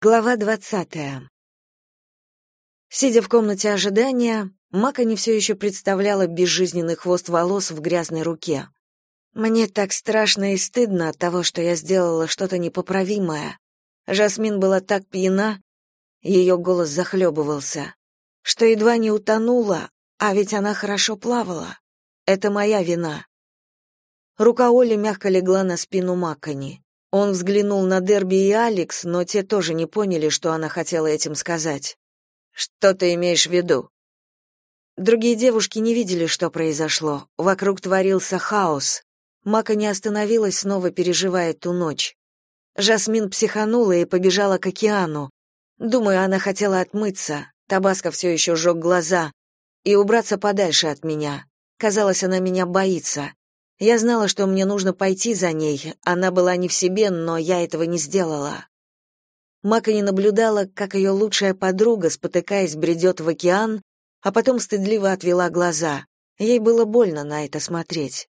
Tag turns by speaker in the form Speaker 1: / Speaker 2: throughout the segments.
Speaker 1: Глава двадцатая. Сидя в комнате ожидания, Мака все еще представляла безжизненный хвост волос в грязной руке. Мне так страшно и стыдно от того, что я сделала что-то непоправимое. Жасмин была так пьяна, ее голос захлебывался, что едва не утонула, а ведь она хорошо плавала. Это моя вина. Рука Оли мягко легла на спину Макани. Он взглянул на Дерби и Алекс, но те тоже не поняли, что она хотела этим сказать. «Что ты имеешь в виду?» Другие девушки не видели, что произошло. Вокруг творился хаос. Мака не остановилась, снова переживая ту ночь. Жасмин психанула и побежала к океану. Думаю, она хотела отмыться. Табаско все еще жег глаза. И убраться подальше от меня. Казалось, она меня боится. Я знала, что мне нужно пойти за ней. Она была не в себе, но я этого не сделала. Мака не наблюдала, как ее лучшая подруга, спотыкаясь, бредет в океан, а потом стыдливо отвела глаза. Ей было больно на это смотреть.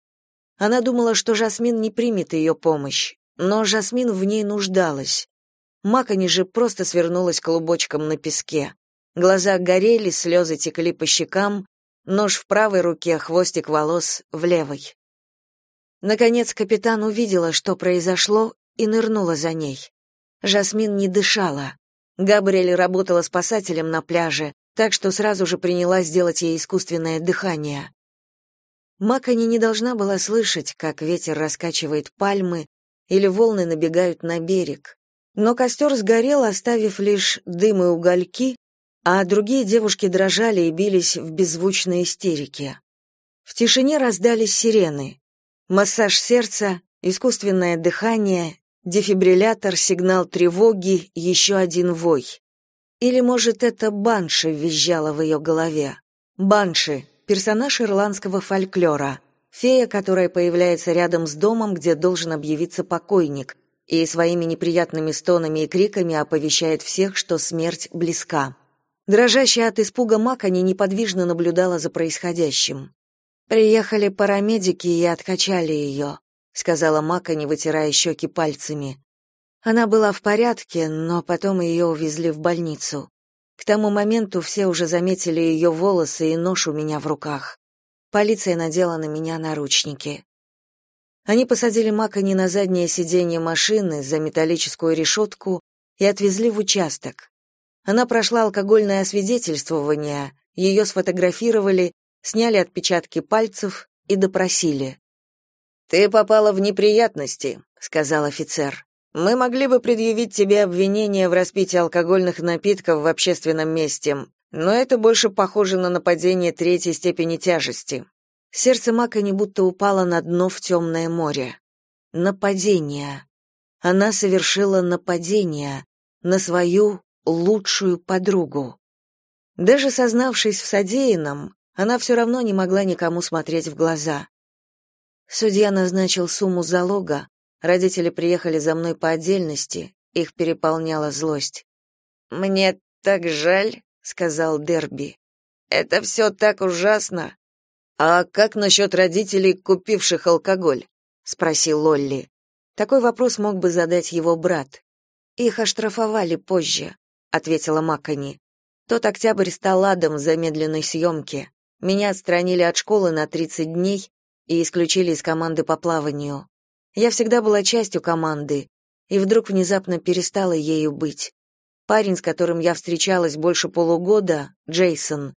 Speaker 1: Она думала, что Жасмин не примет ее помощь, но Жасмин в ней нуждалась. Макани же просто свернулась клубочком на песке. Глаза горели, слезы текли по щекам, нож в правой руке, хвостик волос в левой. Наконец капитан увидела, что произошло, и нырнула за ней. Жасмин не дышала. Габриэль работала спасателем на пляже, так что сразу же принялась делать ей искусственное дыхание. Макани не должна была слышать, как ветер раскачивает пальмы или волны набегают на берег. Но костер сгорел, оставив лишь дым и угольки, а другие девушки дрожали и бились в беззвучной истерике. В тишине раздались сирены. Массаж сердца, искусственное дыхание, дефибриллятор, сигнал тревоги, еще один вой. Или, может, это Банши визжала в ее голове. Банши — персонаж ирландского фольклора, фея, которая появляется рядом с домом, где должен объявиться покойник, и своими неприятными стонами и криками оповещает всех, что смерть близка. Дрожащая от испуга Макани неподвижно наблюдала за происходящим. Приехали парамедики и откачали ее», — сказала Мака, не вытирая щеки пальцами. Она была в порядке, но потом ее увезли в больницу. К тому моменту все уже заметили ее волосы и нож у меня в руках. Полиция надела на меня наручники. Они посадили Макани на заднее сиденье машины за металлическую решетку и отвезли в участок. Она прошла алкогольное освидетельствование, ее сфотографировали сняли отпечатки пальцев и допросили. «Ты попала в неприятности», — сказал офицер. «Мы могли бы предъявить тебе обвинение в распитии алкогольных напитков в общественном месте, но это больше похоже на нападение третьей степени тяжести». Сердце Мака не будто упало на дно в темное море. Нападение. Она совершила нападение на свою лучшую подругу. Даже сознавшись в содеянном, она все равно не могла никому смотреть в глаза. Судья назначил сумму залога, родители приехали за мной по отдельности, их переполняла злость. «Мне так жаль», — сказал Дерби. «Это все так ужасно». «А как насчет родителей, купивших алкоголь?» — спросил Лолли. Такой вопрос мог бы задать его брат. «Их оштрафовали позже», — ответила Маккани. Тот октябрь стал адом замедленной съемки. Меня отстранили от школы на 30 дней и исключили из команды по плаванию. Я всегда была частью команды, и вдруг внезапно перестала ею быть. Парень, с которым я встречалась больше полугода, Джейсон,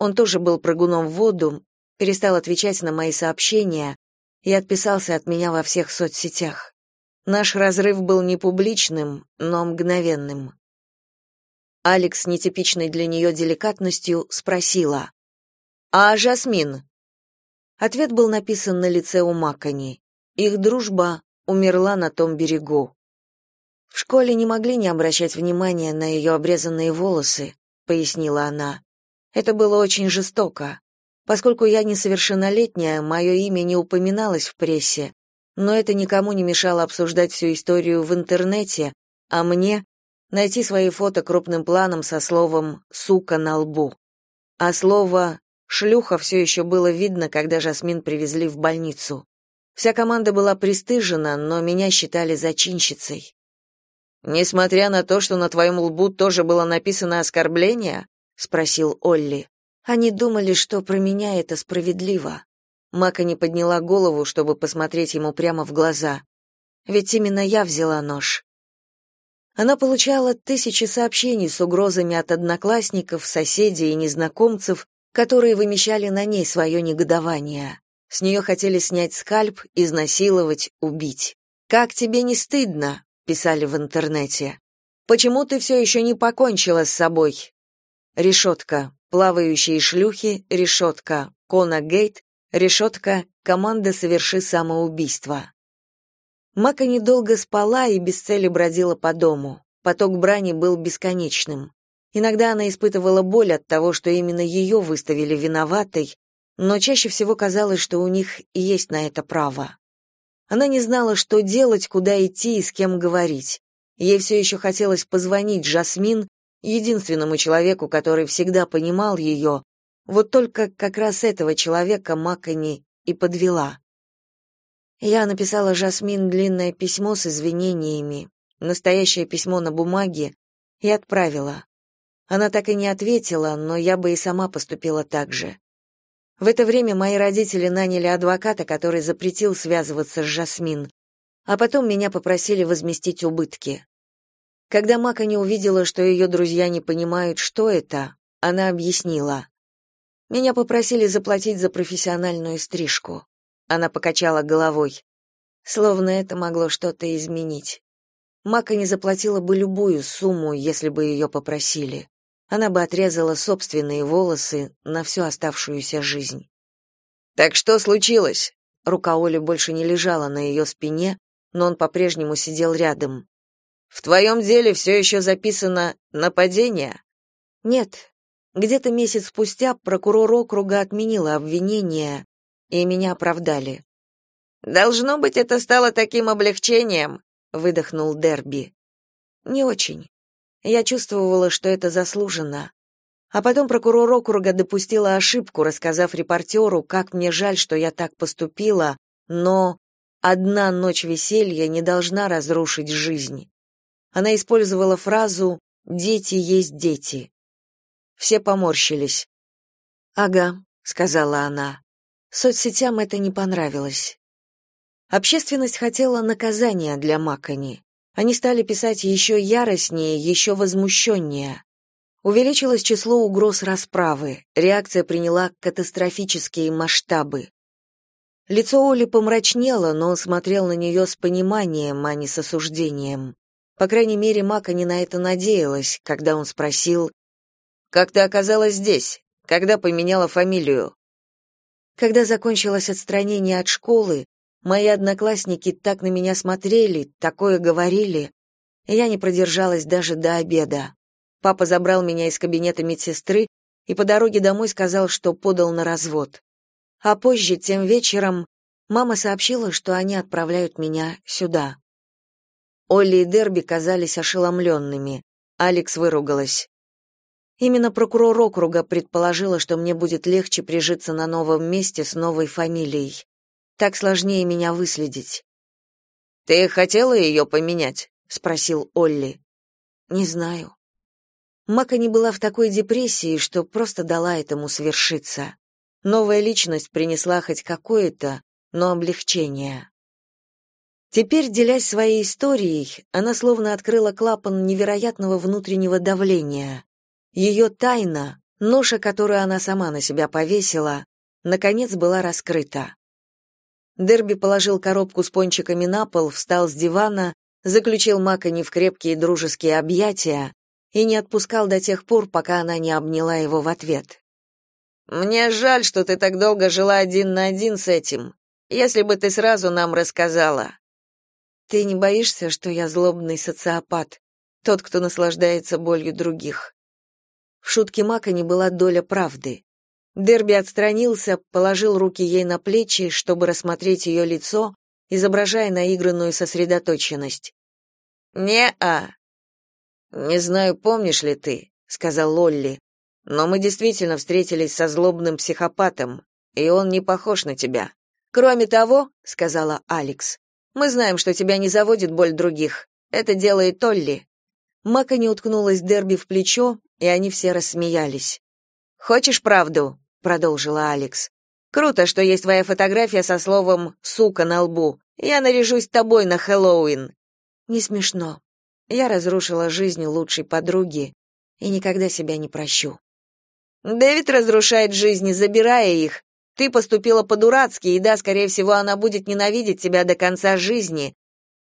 Speaker 1: он тоже был прыгуном в воду, перестал отвечать на мои сообщения и отписался от меня во всех соцсетях. Наш разрыв был не публичным, но мгновенным. Алекс нетипичной для нее деликатностью спросила: а Жасмин? Ответ был написан на лице у Макани. Их дружба умерла на том берегу. В школе не могли не обращать внимания на ее обрезанные волосы, пояснила она. Это было очень жестоко. Поскольку я несовершеннолетняя, мое имя не упоминалось в прессе, но это никому не мешало обсуждать всю историю в интернете, а мне найти свои фото крупным планом со словом «сука» на лбу. А слово Шлюха все еще было видно, когда Жасмин привезли в больницу. Вся команда была пристыжена, но меня считали зачинщицей. Несмотря на то, что на твоем лбу тоже было написано оскорбление, спросил Олли. Они думали, что про меня это справедливо. Мака не подняла голову, чтобы посмотреть ему прямо в глаза. Ведь именно я взяла нож. Она получала тысячи сообщений с угрозами от одноклассников, соседей и незнакомцев, которые вымещали на ней свое негодование. С нее хотели снять скальп, изнасиловать, убить. «Как тебе не стыдно?» — писали в интернете. «Почему ты все еще не покончила с собой?» Решетка. Плавающие шлюхи. Решетка. Кона Гейт. Решетка. Команда «Соверши самоубийство». Мака недолго спала и без цели бродила по дому. Поток брани был бесконечным. Иногда она испытывала боль от того, что именно ее выставили виноватой, но чаще всего казалось, что у них есть на это право. Она не знала, что делать, куда идти и с кем говорить. Ей все еще хотелось позвонить Жасмин, единственному человеку, который всегда понимал ее, вот только как раз этого человека Маккани и подвела. Я написала Жасмин длинное письмо с извинениями, настоящее письмо на бумаге, и отправила. Она так и не ответила, но я бы и сама поступила так же. В это время мои родители наняли адвоката, который запретил связываться с Жасмин, а потом меня попросили возместить убытки. Когда Мака не увидела, что ее друзья не понимают, что это, она объяснила. Меня попросили заплатить за профессиональную стрижку. Она покачала головой. Словно это могло что-то изменить. Мака не заплатила бы любую сумму, если бы ее попросили она бы отрезала собственные волосы на всю оставшуюся жизнь. «Так что случилось?» Рука Оли больше не лежала на ее спине, но он по-прежнему сидел рядом. «В твоем деле все еще записано «нападение»?» «Нет. Где-то месяц спустя прокурор округа отменила обвинение, и меня оправдали». «Должно быть, это стало таким облегчением», — выдохнул Дерби. «Не очень. Я чувствовала, что это заслуженно. А потом прокурор округа допустила ошибку, рассказав репортеру, как мне жаль, что я так поступила, но одна ночь веселья не должна разрушить жизнь. Она использовала фразу «дети есть дети». Все поморщились. «Ага», — сказала она. Соцсетям это не понравилось. Общественность хотела наказания для Макони. Они стали писать еще яростнее, еще возмущеннее. Увеличилось число угроз расправы, реакция приняла катастрофические масштабы. Лицо Оли помрачнело, но он смотрел на нее с пониманием, а не с осуждением. По крайней мере, Мака не на это надеялась, когда он спросил, «Как ты оказалась здесь? Когда поменяла фамилию?» Когда закончилось отстранение от школы, Мои одноклассники так на меня смотрели, такое говорили. Я не продержалась даже до обеда. Папа забрал меня из кабинета медсестры и по дороге домой сказал, что подал на развод. А позже, тем вечером, мама сообщила, что они отправляют меня сюда. Олли и Дерби казались ошеломленными. Алекс выругалась. Именно прокурор округа предположила, что мне будет легче прижиться на новом месте с новой фамилией. Так сложнее меня выследить. Ты хотела ее поменять? спросил Олли. Не знаю. Мака не была в такой депрессии, что просто дала этому свершиться. Новая личность принесла хоть какое-то, но облегчение. Теперь, делясь своей историей, она словно открыла клапан невероятного внутреннего давления. Ее тайна, ноша, которую она сама на себя повесила, наконец была раскрыта. Дерби положил коробку с пончиками на пол, встал с дивана, заключил Макони в крепкие дружеские объятия и не отпускал до тех пор, пока она не обняла его в ответ. «Мне жаль, что ты так долго жила один на один с этим. Если бы ты сразу нам рассказала». «Ты не боишься, что я злобный социопат, тот, кто наслаждается болью других?» В шутке Макони была доля правды. Дерби отстранился, положил руки ей на плечи, чтобы рассмотреть ее лицо, изображая наигранную сосредоточенность. «Не-а». «Не знаю, помнишь ли ты», — сказал Лолли, «но мы действительно встретились со злобным психопатом, и он не похож на тебя. Кроме того», — сказала Алекс, «мы знаем, что тебя не заводит боль других. Это делает Толли. Мака не уткнулась Дерби в плечо, и они все рассмеялись. Хочешь правду? Продолжила Алекс. Круто, что есть твоя фотография со словом сука на лбу. Я наряжусь тобой на Хэллоуин. Не смешно. Я разрушила жизнь лучшей подруги и никогда себя не прощу. Дэвид разрушает жизни, забирая их. Ты поступила по-дурацки, и да, скорее всего, она будет ненавидеть тебя до конца жизни.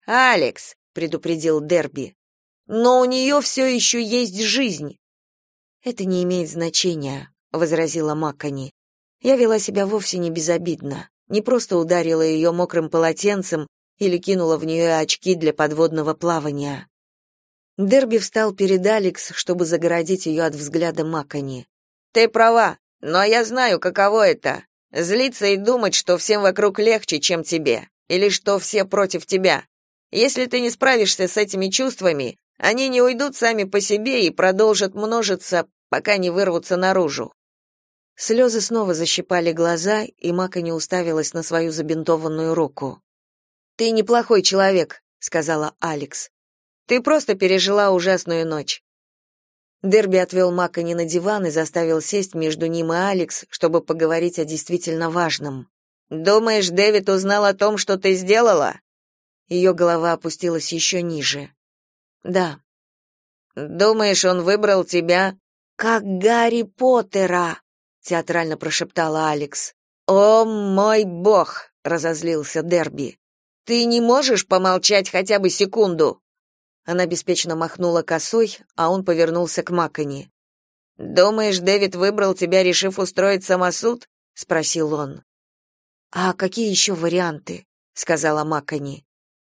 Speaker 1: Алекс, предупредил Дерби. Но у нее все еще есть жизнь. Это не имеет значения, возразила Маккани. Я вела себя вовсе не безобидно, не просто ударила ее мокрым полотенцем или кинула в нее очки для подводного плавания. Дерби встал перед Алекс, чтобы загородить ее от взгляда Маккани. Ты права, но я знаю, каково это злиться и думать, что всем вокруг легче, чем тебе, или что все против тебя. Если ты не справишься с этими чувствами, они не уйдут сами по себе и продолжат множиться, пока не вырвутся наружу. Слезы снова защипали глаза, и Мака не уставилась на свою забинтованную руку. Ты неплохой человек, сказала Алекс. Ты просто пережила ужасную ночь. Дерби отвел Макани на диван и заставил сесть между ним и Алекс, чтобы поговорить о действительно важном. «Думаешь, Дэвид узнал о том, что ты сделала?» Ее голова опустилась еще ниже. «Да». «Думаешь, он выбрал тебя?» «Как Гарри Поттера!» — театрально прошептала Алекс. «О, мой бог!» — разозлился Дерби. «Ты не можешь помолчать хотя бы секунду?» Она беспечно махнула косой, а он повернулся к Макони. «Думаешь, Дэвид выбрал тебя, решив устроить самосуд?» — спросил он. «А какие еще варианты?» — сказала Макони.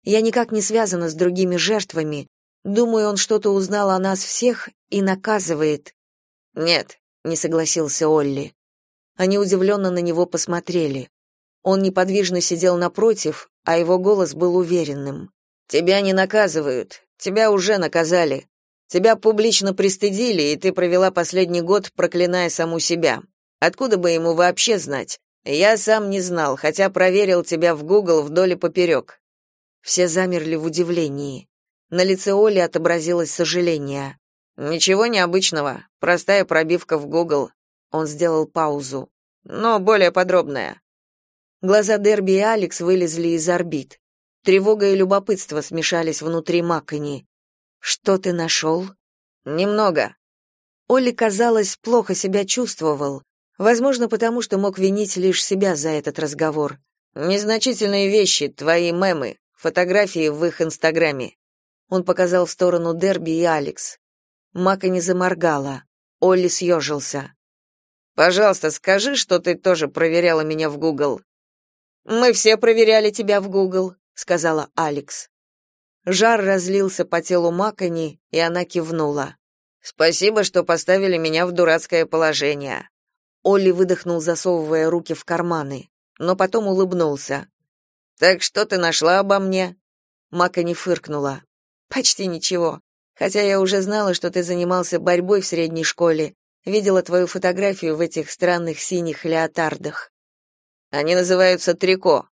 Speaker 1: «Я никак не связана с другими жертвами. Думаю, он что-то узнал о нас всех и наказывает». «Нет», — не согласился Олли. Они удивленно на него посмотрели. Он неподвижно сидел напротив, а его голос был уверенным. «Тебя не наказывают. Тебя уже наказали. Тебя публично пристыдили, и ты провела последний год, проклиная саму себя. Откуда бы ему вообще знать? Я сам не знал, хотя проверил тебя в Google вдоль и поперек». Все замерли в удивлении. На лице Оли отобразилось сожаление. Ничего необычного, простая пробивка в Google. Он сделал паузу. Но более подробная. Глаза Дерби и Алекс вылезли из орбит. Тревога и любопытство смешались внутри Маккани. «Что ты нашел?» «Немного». Олли, казалось, плохо себя чувствовал. Возможно, потому что мог винить лишь себя за этот разговор. «Незначительные вещи, твои мемы, фотографии в их инстаграме». Он показал в сторону Дерби и Алекс. Мака не заморгала. Олли съежился. «Пожалуйста, скажи, что ты тоже проверяла меня в Гугл». «Мы все проверяли тебя в Гугл», сказала Алекс. Жар разлился по телу Макони, и она кивнула. Спасибо, что поставили меня в дурацкое положение. Олли выдохнул, засовывая руки в карманы, но потом улыбнулся. Так что ты нашла обо мне? Макони фыркнула. Почти ничего. Хотя я уже знала, что ты занимался борьбой в средней школе, видела твою фотографию в этих странных синих леотардах. Они называются трико.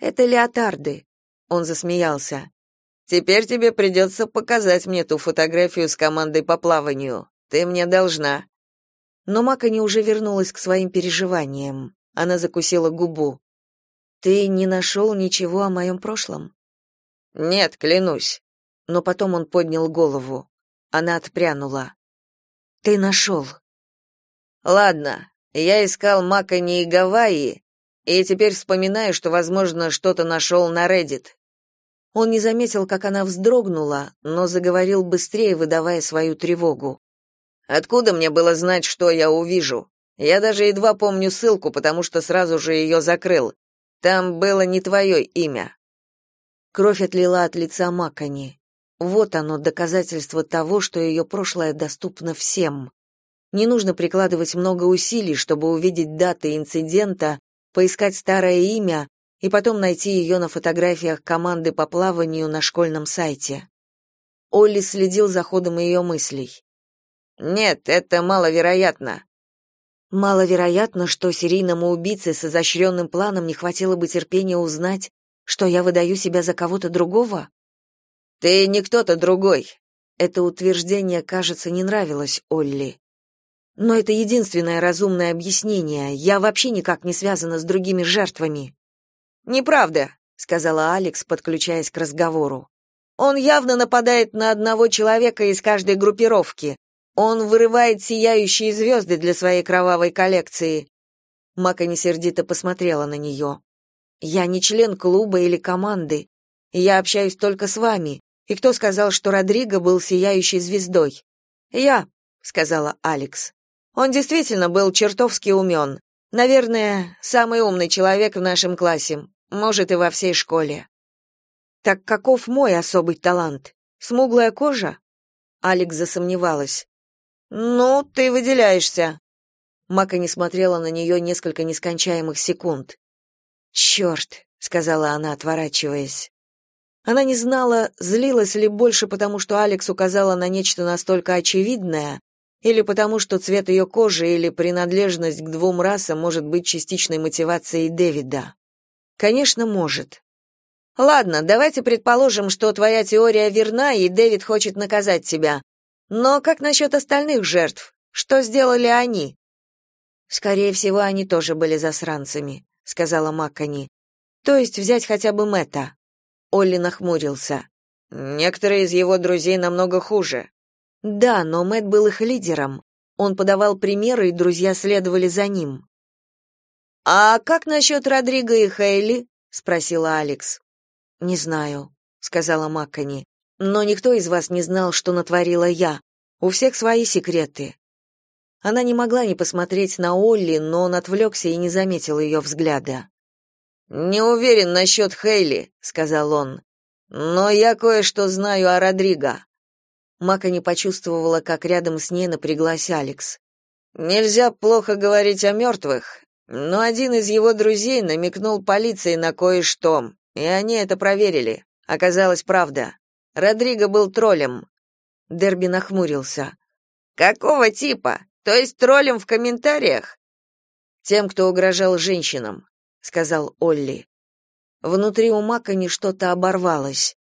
Speaker 1: Это леотарды. Он засмеялся. Теперь тебе придется показать мне ту фотографию с командой по плаванию. Ты мне должна. Но Макани уже вернулась к своим переживаниям. Она закусила губу. Ты не нашел ничего о моем прошлом? Нет, клянусь. Но потом он поднял голову. Она отпрянула. Ты нашел». Ладно, я искал Макани и Гавайи, и теперь вспоминаю, что, возможно, что-то нашел на Reddit. Он не заметил, как она вздрогнула, но заговорил быстрее, выдавая свою тревогу. Откуда мне было знать, что я увижу? Я даже едва помню ссылку, потому что сразу же ее закрыл. Там было не твое имя. Кровь отлила от лица Макани. Вот оно, доказательство того, что ее прошлое доступно всем. Не нужно прикладывать много усилий, чтобы увидеть даты инцидента, поискать старое имя и потом найти ее на фотографиях команды по плаванию на школьном сайте. Олли следил за ходом ее мыслей. Нет, это маловероятно. Маловероятно, что серийному убийце с изощренным планом не хватило бы терпения узнать, что я выдаю себя за кого-то другого? Ты не кто-то другой. Это утверждение, кажется, не нравилось Олли. Но это единственное разумное объяснение. Я вообще никак не связана с другими жертвами. Неправда, сказала Алекс, подключаясь к разговору. Он явно нападает на одного человека из каждой группировки. Он вырывает сияющие звезды для своей кровавой коллекции. Мака не сердито посмотрела на нее. Я не член клуба или команды. Я общаюсь только с вами. И кто сказал, что Родриго был сияющей звездой? Я, сказала Алекс. Он действительно был чертовски умен. Наверное, самый умный человек в нашем классе, может и во всей школе. Так каков мой особый талант? Смуглая кожа? Алекс засомневалась. Ну, ты выделяешься. Мака не смотрела на нее несколько нескончаемых секунд. «Черт», — сказала она, отворачиваясь. Она не знала, злилась ли больше потому, что Алекс указала на нечто настолько очевидное, или потому что цвет ее кожи или принадлежность к двум расам может быть частичной мотивацией Дэвида. Конечно, может. Ладно, давайте предположим, что твоя теория верна, и Дэвид хочет наказать тебя. Но как насчет остальных жертв? Что сделали они? Скорее всего, они тоже были засранцами, сказала Маккани. То есть взять хотя бы Мэтта. Олли нахмурился. Некоторые из его друзей намного хуже. Да, но Мэт был их лидером. Он подавал примеры, и друзья следовали за ним. А как насчет Родриго и Хейли? спросила Алекс. Не знаю, сказала Маккани. Но никто из вас не знал, что натворила я. У всех свои секреты. Она не могла не посмотреть на Олли, но он отвлекся и не заметил ее взгляда. «Не уверен насчет Хейли», — сказал он. «Но я кое-что знаю о Родриго. Мака не почувствовала, как рядом с ней напряглась Алекс. Нельзя плохо говорить о мертвых, но один из его друзей намекнул полиции на кое-что, и они это проверили. Оказалось, правда. Родриго был троллем. Дерби нахмурился. Какого типа? То есть троллем в комментариях? Тем, кто угрожал женщинам, сказал Олли. Внутри у Макани что-то оборвалось.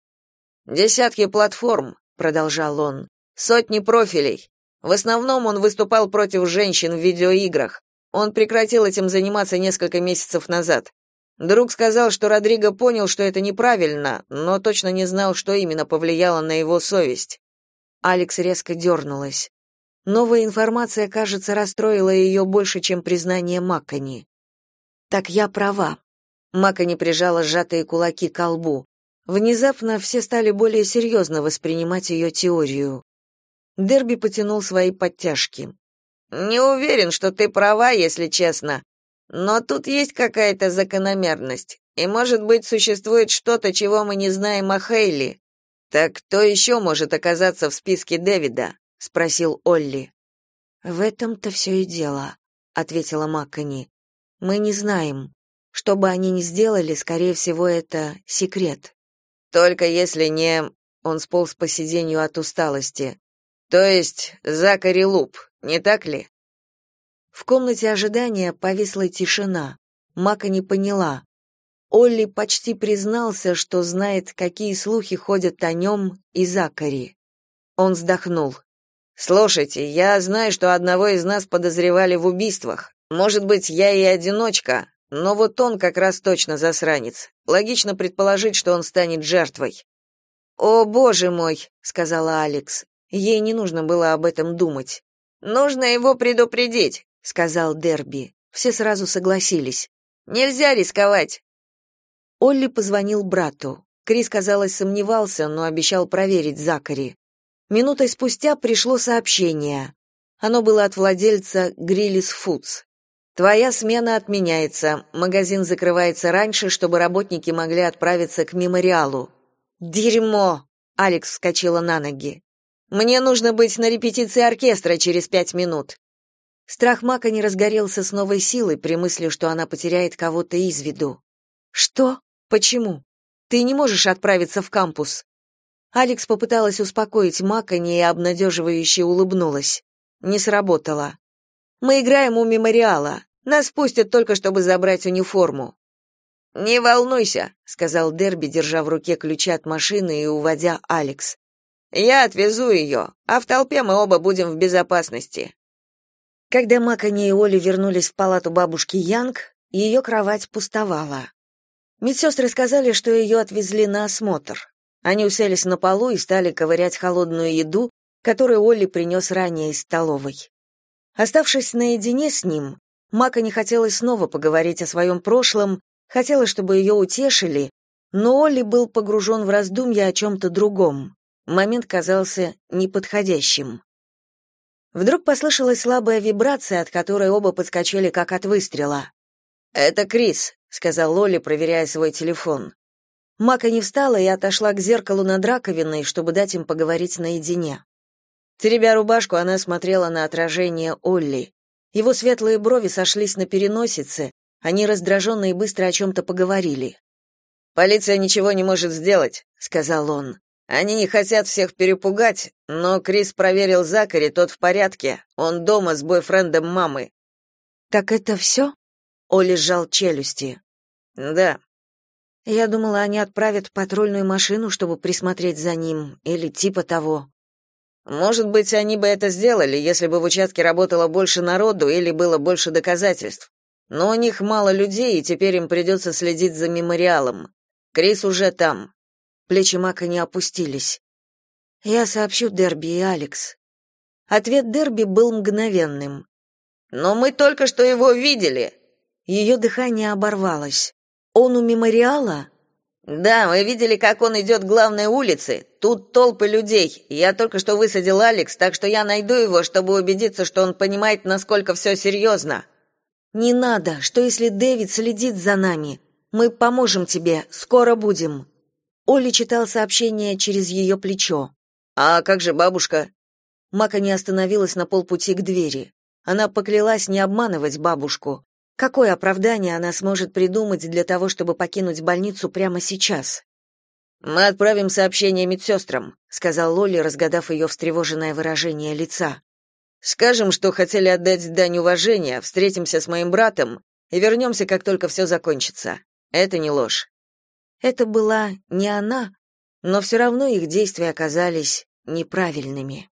Speaker 1: Десятки платформ, продолжал он. Сотни профилей. В основном он выступал против женщин в видеоиграх. Он прекратил этим заниматься несколько месяцев назад. Друг сказал, что Родриго понял, что это неправильно, но точно не знал, что именно повлияло на его совесть. Алекс резко дернулась. Новая информация, кажется, расстроила ее больше, чем признание Маккани. Так я права. Маккани прижала сжатые кулаки к лбу. Внезапно все стали более серьезно воспринимать ее теорию. Дерби потянул свои подтяжки. «Не уверен, что ты права, если честно. Но тут есть какая-то закономерность. И, может быть, существует что-то, чего мы не знаем о Хейли. Так кто еще может оказаться в списке Дэвида?» — спросил Олли. «В этом-то все и дело», — ответила Маккани. «Мы не знаем. Что бы они ни сделали, скорее всего, это секрет». Только если не... Он сполз по сиденью от усталости. То есть Закари Луп, не так ли? В комнате ожидания повисла тишина. Мака не поняла. Олли почти признался, что знает, какие слухи ходят о нем и Закари. Он вздохнул. «Слушайте, я знаю, что одного из нас подозревали в убийствах. Может быть, я и одиночка, но вот он как раз точно засранец. Логично предположить, что он станет жертвой. О, боже мой, сказала Алекс. Ей не нужно было об этом думать. Нужно его предупредить, сказал Дерби. Все сразу согласились. Нельзя рисковать. Олли позвонил брату. Крис, казалось, сомневался, но обещал проверить Закари. Минутой спустя пришло сообщение. Оно было от владельца Гриллис Фудс. Твоя смена отменяется. Магазин закрывается раньше, чтобы работники могли отправиться к мемориалу. Дерьмо. Алекс вскочила на ноги. Мне нужно быть на репетиции оркестра через пять минут. Страх Мака не разгорелся с новой силой при мысли, что она потеряет кого-то из виду. Что? Почему? Ты не можешь отправиться в кампус. Алекс попыталась успокоить Макани и обнадеживающе улыбнулась. Не сработало. Мы играем у мемориала. Нас пустят только, чтобы забрать униформу. Не волнуйся, сказал Дерби, держа в руке ключи от машины и уводя Алекс. Я отвезу ее, а в толпе мы оба будем в безопасности. Когда Макани и Оли вернулись в палату бабушки Янг, ее кровать пустовала. Медсестры сказали, что ее отвезли на осмотр. Они уселись на полу и стали ковырять холодную еду, которую Олли принес ранее из столовой. Оставшись наедине с ним, Мака не хотелось снова поговорить о своем прошлом хотела, чтобы ее утешили, но Олли был погружен в раздумья о чем-то другом. Момент казался неподходящим. Вдруг послышалась слабая вибрация, от которой оба подскочили как от выстрела. «Это Крис», — сказал Лоли, проверяя свой телефон. Мака не встала и отошла к зеркалу над раковиной, чтобы дать им поговорить наедине. Теребя рубашку, она смотрела на отражение Олли. Его светлые брови сошлись на переносице, они раздраженно и быстро о чем-то поговорили. «Полиция ничего не может сделать», — сказал он. «Они не хотят всех перепугать, но Крис проверил Закари, тот в порядке. Он дома с бойфрендом мамы». «Так это все?» — Оля сжал челюсти. «Да». Я думала, они отправят патрульную машину, чтобы присмотреть за ним, или типа того. Может быть, они бы это сделали, если бы в участке работало больше народу или было больше доказательств. Но у них мало людей, и теперь им придется следить за мемориалом. Крис уже там. Плечи Мака не опустились. Я сообщу Дерби и Алекс. Ответ Дерби был мгновенным. Но мы только что его видели. Ее дыхание оборвалось. Он у мемориала? Да, мы видели, как он идет к главной улице. Тут толпы людей. Я только что высадил Алекс, так что я найду его, чтобы убедиться, что он понимает, насколько все серьезно». Не надо. Что если Дэвид следит за нами? Мы поможем тебе. Скоро будем. Оля читал сообщение через ее плечо. А как же бабушка? Мака не остановилась на полпути к двери. Она поклялась не обманывать бабушку. Какое оправдание она сможет придумать для того, чтобы покинуть больницу прямо сейчас? Мы отправим сообщение медсестрам», — сказал Лоли, разгадав ее встревоженное выражение лица. Скажем, что хотели отдать дань уважения, встретимся с моим братом и вернемся, как только все закончится. Это не ложь. Это была не она, но все равно их действия оказались неправильными.